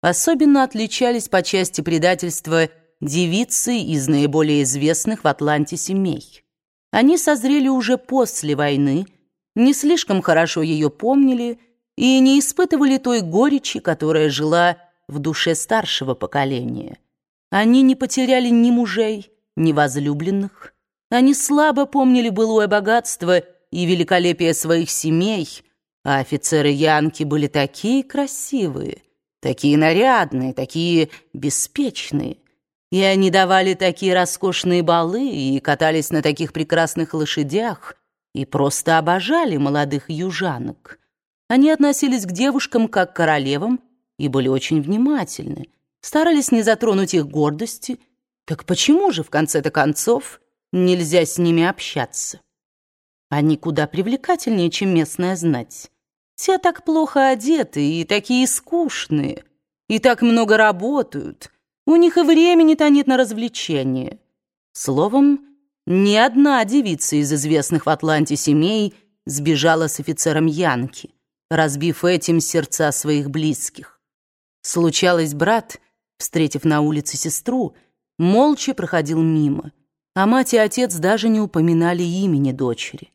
особенно отличались по части предательства девицы из наиболее известных в Атланте семей. Они созрели уже после войны, не слишком хорошо ее помнили и не испытывали той горечи, которая жила в душе старшего поколения. Они не потеряли ни мужей, ни возлюбленных. Они слабо помнили былое богатство и великолепие своих семей, а офицеры Янки были такие красивые, такие нарядные, такие беспечные. И они давали такие роскошные балы и катались на таких прекрасных лошадях и просто обожали молодых южанок. Они относились к девушкам как к королевам и были очень внимательны, старались не затронуть их гордости. Так почему же, в конце-то концов, нельзя с ними общаться? Они куда привлекательнее, чем местная знать. Все так плохо одеты и такие скучные, и так много работают. У них и времени-то нет на развлечения. Словом, ни одна девица из известных в Атланте семей сбежала с офицером Янки, разбив этим сердца своих близких. Случалось, брат, встретив на улице сестру, молча проходил мимо, а мать и отец даже не упоминали имени дочери.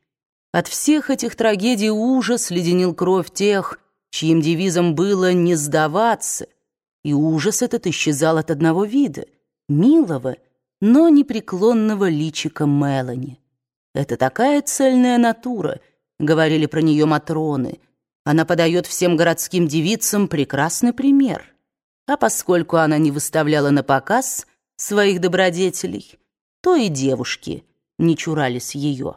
От всех этих трагедий ужас леденил кровь тех, чьим девизом было «не сдаваться», и ужас этот исчезал от одного вида — милого, но непреклонного личика Мелани. «Это такая цельная натура», — говорили про нее Матроны. «Она подает всем городским девицам прекрасный пример». А поскольку она не выставляла на показ своих добродетелей, то и девушки не чурались ее.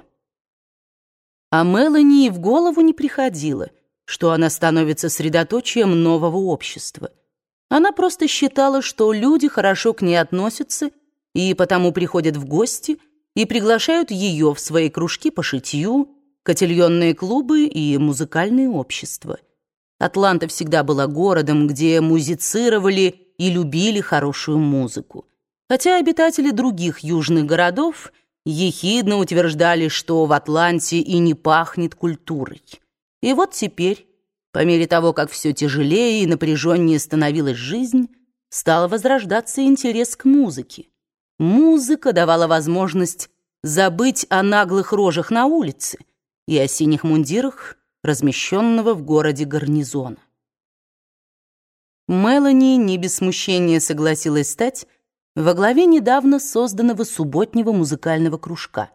А Мелани и в голову не приходило, что она становится средоточием нового общества. Она просто считала, что люди хорошо к ней относятся и потому приходят в гости и приглашают ее в свои кружки по шитью, котельонные клубы и музыкальные общества. Атланта всегда была городом, где музицировали и любили хорошую музыку. Хотя обитатели других южных городов – ехидно утверждали, что в Атланте и не пахнет культурой. И вот теперь, по мере того, как все тяжелее и напряженнее становилась жизнь, стал возрождаться интерес к музыке. Музыка давала возможность забыть о наглых рожах на улице и о синих мундирах, размещенного в городе гарнизона. Мелани не без смущения согласилась стать во главе недавно созданного субботнего музыкального кружка.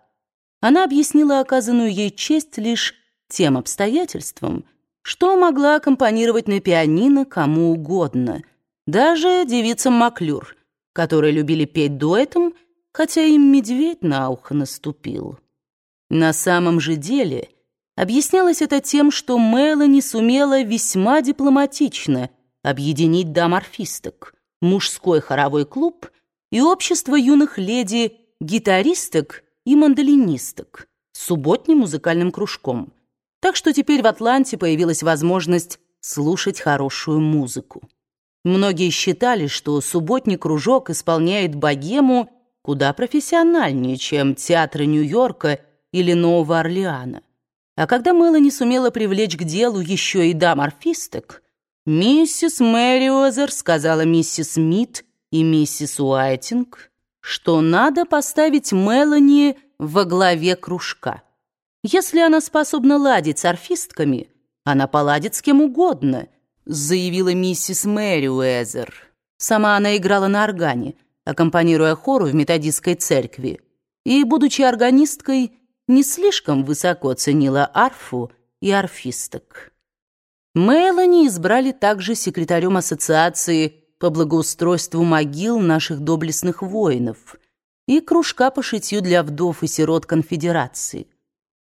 Она объяснила оказанную ей честь лишь тем обстоятельством, что могла аккомпанировать на пианино кому угодно, даже девицам Маклюр, которые любили петь дуэтом, хотя им медведь на ухо наступил. На самом же деле объяснялось это тем, что Мелани сумела весьма дипломатично объединить даморфисток, мужской хоровой клуб — и общество юных леди, гитаристок и мандолинисток с субботним музыкальным кружком. Так что теперь в Атланте появилась возможность слушать хорошую музыку. Многие считали, что субботний кружок исполняет богему куда профессиональнее, чем театры Нью-Йорка или Нового Орлеана. А когда Мелани сумела привлечь к делу еще и дам орфисток, миссис Мэриозер сказала миссис Смит, и миссис Уайтинг, что надо поставить Мелани во главе кружка. Если она способна ладить с орфистками, она поладит с кем угодно, заявила миссис Мэри Уэзер. Сама она играла на органе, аккомпанируя хору в методистской церкви, и, будучи органисткой, не слишком высоко ценила арфу и арфисток. Мелани избрали также секретарем ассоциации по благоустройству могил наших доблестных воинов и кружка по шитью для вдов и сирот конфедерации.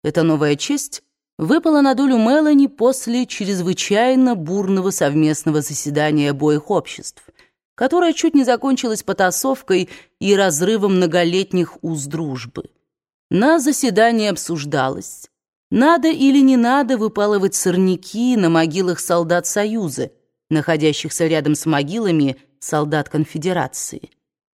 Эта новая честь выпала на долю Мелани после чрезвычайно бурного совместного заседания обоих обществ, которое чуть не закончилось потасовкой и разрывом многолетних уз дружбы. На заседании обсуждалось, надо или не надо выпалывать сорняки на могилах солдат Союза, находящихся рядом с могилами солдат конфедерации.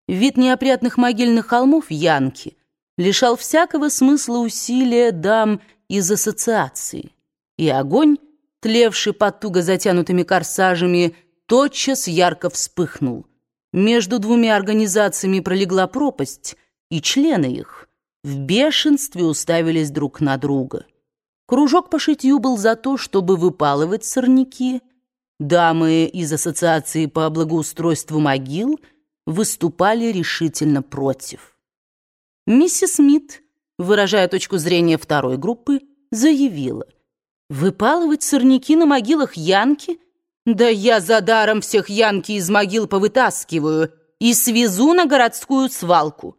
Вид неопрятных могильных холмов Янки лишал всякого смысла усилия дам из ассоциации, и огонь, тлевший под туго затянутыми корсажами, тотчас ярко вспыхнул. Между двумя организациями пролегла пропасть, и члены их в бешенстве уставились друг на друга. Кружок по шитью был за то, чтобы выпалывать сорняки. Дамы из Ассоциации по благоустройству могил выступали решительно против. Миссис Смит, выражая точку зрения второй группы, заявила, «Выпалывать сорняки на могилах Янки? Да я за даром всех Янки из могил повытаскиваю и свезу на городскую свалку».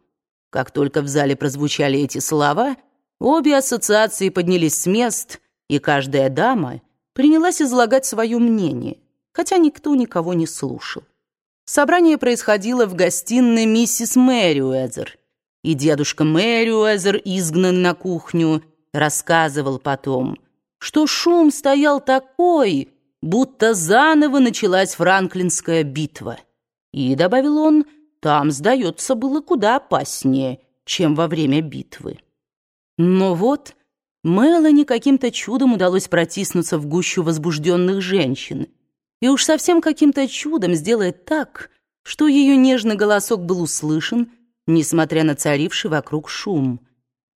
Как только в зале прозвучали эти слова, обе ассоциации поднялись с мест, и каждая дама принялась излагать свое мнение, хотя никто никого не слушал. Собрание происходило в гостиной миссис Мэриуэзер, и дедушка Мэриуэзер, изгнан на кухню, рассказывал потом, что шум стоял такой, будто заново началась Франклинская битва. И, добавил он, там, сдается, было куда опаснее, чем во время битвы. Но вот Мелани каким-то чудом удалось протиснуться в гущу возбужденных женщин, и уж совсем каким-то чудом сделать так, что ее нежный голосок был услышан, несмотря на царивший вокруг шум.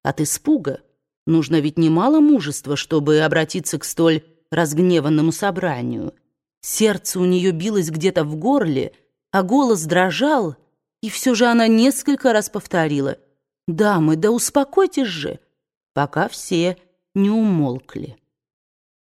От испуга нужно ведь немало мужества, чтобы обратиться к столь разгневанному собранию. Сердце у нее билось где-то в горле, а голос дрожал, и все же она несколько раз повторила «Дамы, да успокойтесь же», пока все не умолкли.